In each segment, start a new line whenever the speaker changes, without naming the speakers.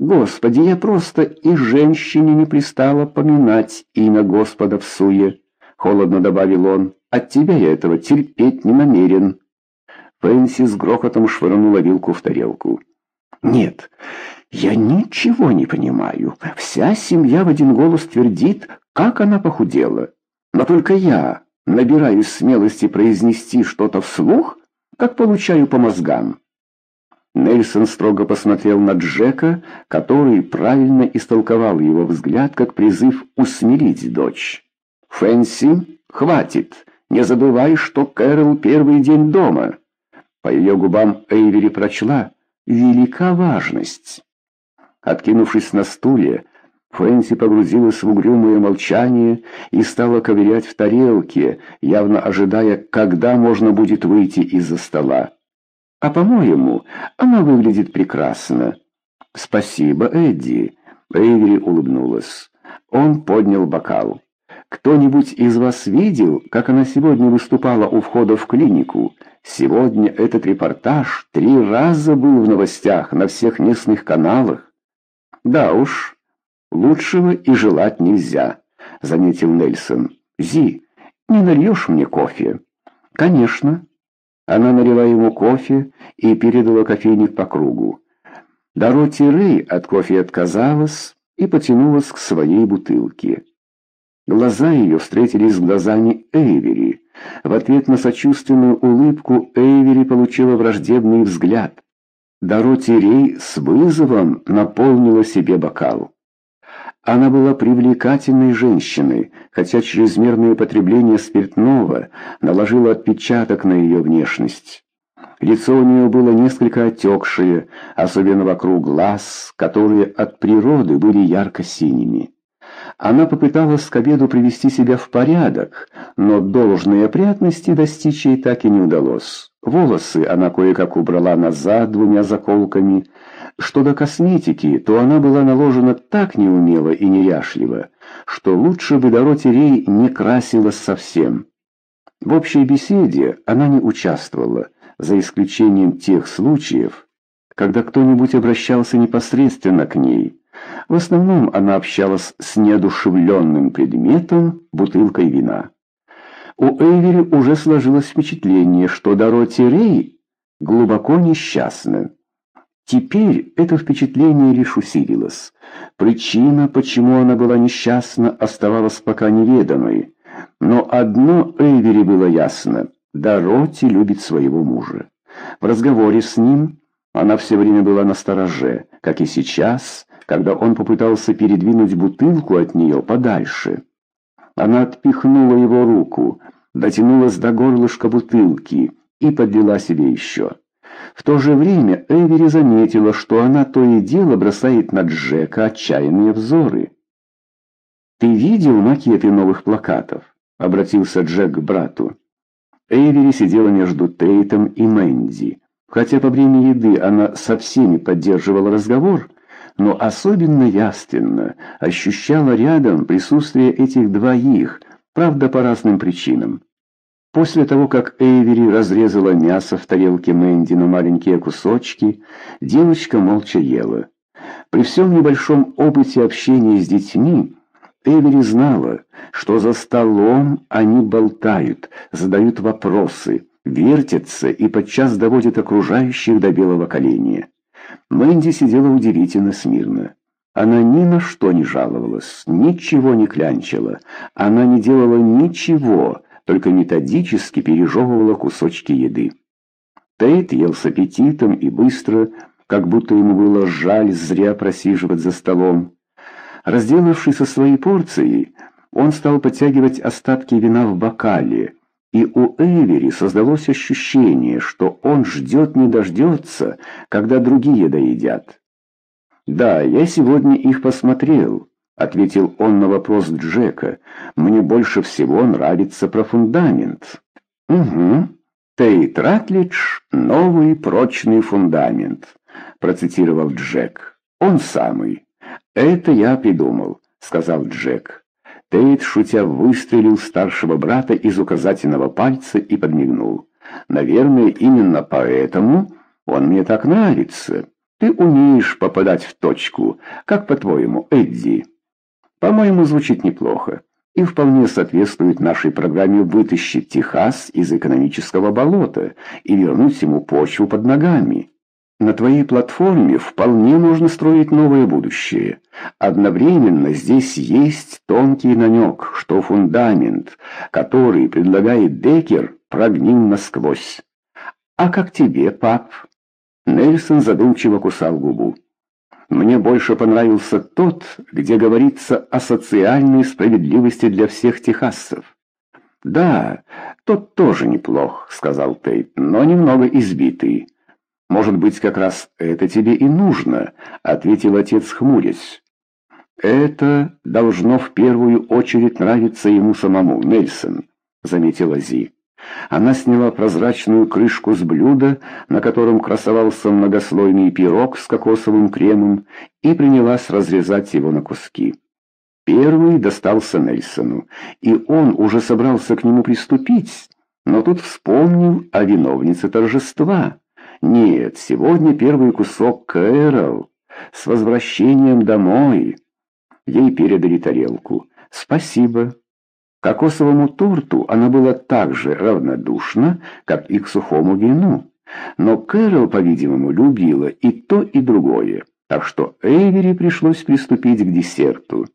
Господи, я просто и женщине не пристала поминать имя Господа в суе, холодно добавил он. От тебя я этого терпеть не намерен. Фэнси с грохотом швырнула вилку в тарелку. Нет, я ничего не понимаю. Вся семья в один голос твердит, как она похудела. Но только я набираюсь смелости произнести что-то вслух, как получаю по мозгам. Нельсон строго посмотрел на Джека, который правильно истолковал его взгляд как призыв усмирить дочь. «Фэнси, хватит! Не забывай, что Кэрол первый день дома!» По ее губам Эйвери прочла «Велика важность». Откинувшись на стуле, Фэнси погрузилась в угрюмое молчание и стала ковырять в тарелке, явно ожидая, когда можно будет выйти из-за стола. А по-моему, она выглядит прекрасно. Спасибо, Эдди. Эйвери улыбнулась. Он поднял бокал. Кто-нибудь из вас видел, как она сегодня выступала у входа в клинику? Сегодня этот репортаж три раза был в новостях на всех местных каналах. Да уж, лучшего и желать нельзя, заметил Нельсон. Зи, не нальешь мне кофе? Конечно. Она налила ему кофе и передала кофейник по кругу. Дороти Рэй от кофе отказалась и потянулась к своей бутылке. Глаза ее встретились с глазами Эйвери. В ответ на сочувственную улыбку Эйвери получила враждебный взгляд. Дороти Рей с вызовом наполнила себе бокал. Она была привлекательной женщиной, хотя чрезмерное потребление спиртного наложило отпечаток на ее внешность. Лицо у нее было несколько отекшее, особенно вокруг глаз, которые от природы были ярко-синими. Она попыталась к обеду привести себя в порядок, но должной опрятности достичь ей так и не удалось. Волосы она кое-как убрала назад двумя заколками, что до косметики, то она была наложена так неумело и неряшливо, что лучше бы Дороти Рей не красилась совсем. В общей беседе она не участвовала, за исключением тех случаев, когда кто-нибудь обращался непосредственно к ней. В основном она общалась с неодушевленным предметом, бутылкой вина. У Эйвери уже сложилось впечатление, что Дороти Рей глубоко несчастна. Теперь это впечатление лишь усилилось. Причина, почему она была несчастна, оставалась пока неведомой. Но одно Эйвери было ясно – Дороти любит своего мужа. В разговоре с ним она все время была на стороже, как и сейчас, когда он попытался передвинуть бутылку от нее подальше. Она отпихнула его руку, дотянулась до горлышка бутылки и подлила себе еще. В то же время Эвери заметила, что она то и дело бросает на Джека отчаянные взоры. «Ты видел макеты новых плакатов?» — обратился Джек к брату. Эвери сидела между Тейтом и Мэнди. Хотя по время еды она со всеми поддерживала разговор, но особенно явственно ощущала рядом присутствие этих двоих, правда по разным причинам. После того, как Эйвери разрезала мясо в тарелке Мэнди на маленькие кусочки, девочка молча ела. При всем небольшом опыте общения с детьми, Эйвери знала, что за столом они болтают, задают вопросы, вертятся и подчас доводят окружающих до белого коленя. Мэнди сидела удивительно смирно. Она ни на что не жаловалась, ничего не клянчила, она не делала ничего, только методически пережевывала кусочки еды. Тейт ел с аппетитом и быстро, как будто ему было жаль зря просиживать за столом. Разделавшись со своей порцией, он стал подтягивать остатки вина в бокале, и у Эвери создалось ощущение, что он ждет не дождется, когда другие доедят. «Да, я сегодня их посмотрел», ответил он на вопрос Джека. Мне больше всего нравится про фундамент. Угу. Тейт Ратлидж — новый прочный фундамент, процитировал Джек. Он самый. Это я придумал, сказал Джек. Тейт, шутя, выстрелил старшего брата из указательного пальца и подмигнул. Наверное, именно поэтому он мне так нравится. Ты умеешь попадать в точку. Как по-твоему, Эдди? По-моему, звучит неплохо и вполне соответствует нашей программе вытащить Техас из экономического болота и вернуть ему почву под ногами. На твоей платформе вполне можно строить новое будущее. Одновременно здесь есть тонкий намек, что фундамент, который предлагает Декер, прогнил насквозь. А как тебе, пап? Нельсон задумчиво кусал губу. Мне больше понравился тот, где говорится о социальной справедливости для всех техасцев. «Да, тот тоже неплох», — сказал Тейт, — «но немного избитый». «Может быть, как раз это тебе и нужно», — ответил отец, хмурясь. «Это должно в первую очередь нравиться ему самому, Нельсон», — заметила Зи. Она сняла прозрачную крышку с блюда, на котором красовался многослойный пирог с кокосовым кремом, и принялась разрезать его на куски. Первый достался Нельсону, и он уже собрался к нему приступить, но тут вспомнил о виновнице торжества. Нет, сегодня первый кусок Кэрол с возвращением домой. Ей передали тарелку. «Спасибо», кокосовому торту она была так же равнодушна, как и к сухому вину. Но Кэрол, по-видимому, любила и то, и другое, так что Эйвери пришлось приступить к десерту.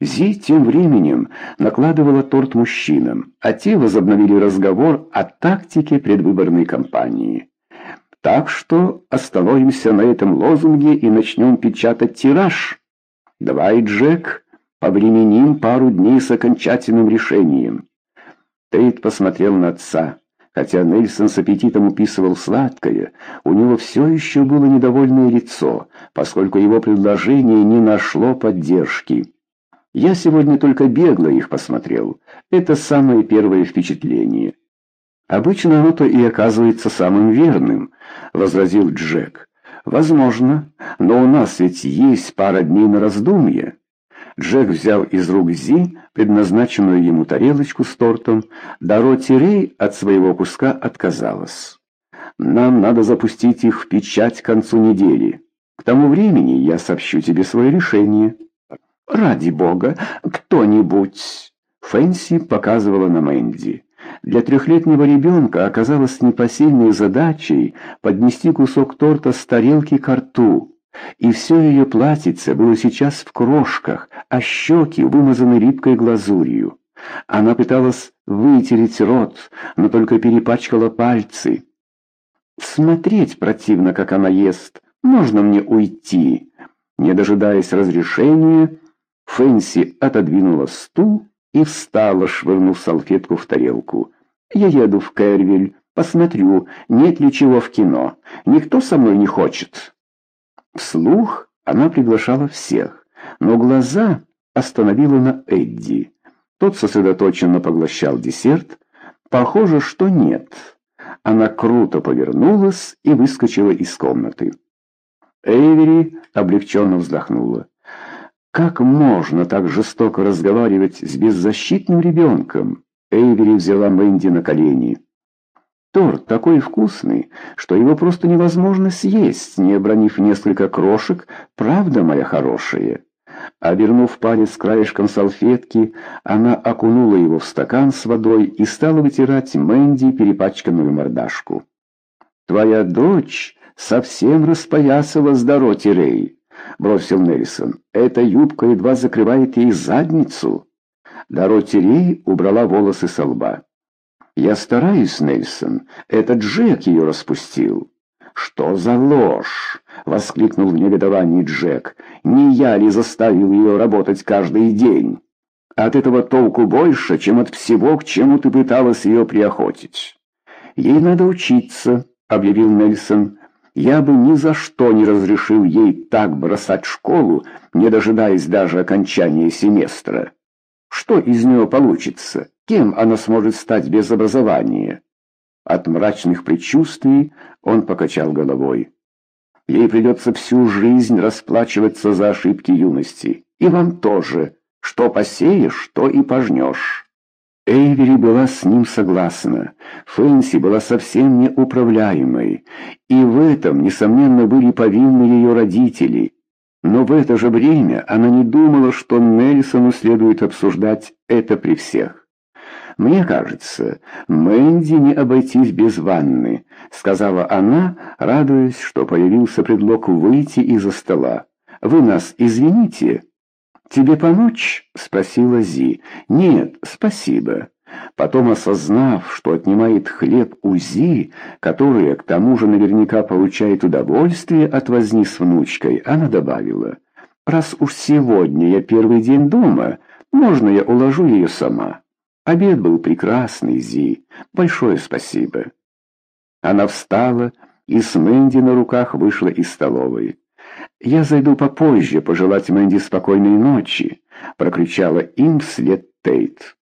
Зи тем временем накладывала торт мужчинам, а те возобновили разговор о тактике предвыборной кампании. Так что остановимся на этом лозунге и начнем печатать тираж. Давай, Джек, Повременим пару дней с окончательным решением. Тейт посмотрел на отца. Хотя Нельсон с аппетитом уписывал сладкое, у него все еще было недовольное лицо, поскольку его предложение не нашло поддержки. Я сегодня только бегло их посмотрел. Это самое первое впечатление. Обычно оно-то и оказывается самым верным, возразил Джек. Возможно, но у нас ведь есть пара дней на раздумье. Джек взял из рук Зи предназначенную ему тарелочку с тортом. Дороти Рей от своего куска отказалась. «Нам надо запустить их в печать к концу недели. К тому времени я сообщу тебе свое решение». «Ради бога, кто-нибудь!» Фэнси показывала на Мэнди. Для трехлетнего ребенка оказалось непосильной задачей поднести кусок торта с тарелки к рту. И все ее платьице было сейчас в крошках, а щеки вымазаны липкой глазурью. Она пыталась вытереть рот, но только перепачкала пальцы. Смотреть противно, как она ест. Можно мне уйти? Не дожидаясь разрешения, Фэнси отодвинула стул и встала, швырнув салфетку в тарелку. «Я еду в Кэрвиль, посмотрю, нет ли чего в кино. Никто со мной не хочет». Вслух она приглашала всех, но глаза остановила на Эдди. Тот сосредоточенно поглощал десерт. Похоже, что нет. Она круто повернулась и выскочила из комнаты. Эйвери облегченно вздохнула. «Как можно так жестоко разговаривать с беззащитным ребенком?» Эйвери взяла Мэнди на колени. Торт такой вкусный, что его просто невозможно съесть, не обронив несколько крошек, правда, моя хорошая?» Обернув палец краешком салфетки, она окунула его в стакан с водой и стала вытирать Мэнди перепачканную мордашку. «Твоя дочь совсем распоясала с Дороти Рэй», — бросил Нельсон. «Эта юбка едва закрывает ей задницу». Дороти Рэй убрала волосы со лба. «Я стараюсь, Нельсон. Это Джек ее распустил». «Что за ложь?» — воскликнул в негодовании Джек. «Не я ли заставил ее работать каждый день? От этого толку больше, чем от всего, к чему ты пыталась ее приохотить». «Ей надо учиться», — объявил Нельсон. «Я бы ни за что не разрешил ей так бросать школу, не дожидаясь даже окончания семестра. Что из нее получится?» Кем она сможет стать без образования? От мрачных предчувствий он покачал головой. Ей придется всю жизнь расплачиваться за ошибки юности. И вам тоже. Что посеешь, то и пожнешь. Эйвери была с ним согласна. Фэнси была совсем неуправляемой, и в этом, несомненно, были повинны ее родители. Но в это же время она не думала, что Нельсону следует обсуждать это при всех. «Мне кажется, Мэнди не обойтись без ванны», — сказала она, радуясь, что появился предлог выйти из-за стола. «Вы нас извините?» «Тебе помочь?» — спросила Зи. «Нет, спасибо». Потом, осознав, что отнимает хлеб у Зи, которая к тому же наверняка получает удовольствие от возни с внучкой, она добавила, «Раз уж сегодня я первый день дома, можно я уложу ее сама?» Обед был прекрасный, Зи. Большое спасибо. Она встала и с Мэнди на руках вышла из столовой. «Я зайду попозже пожелать Мэнди спокойной ночи», — прокричала им вслед Тейт.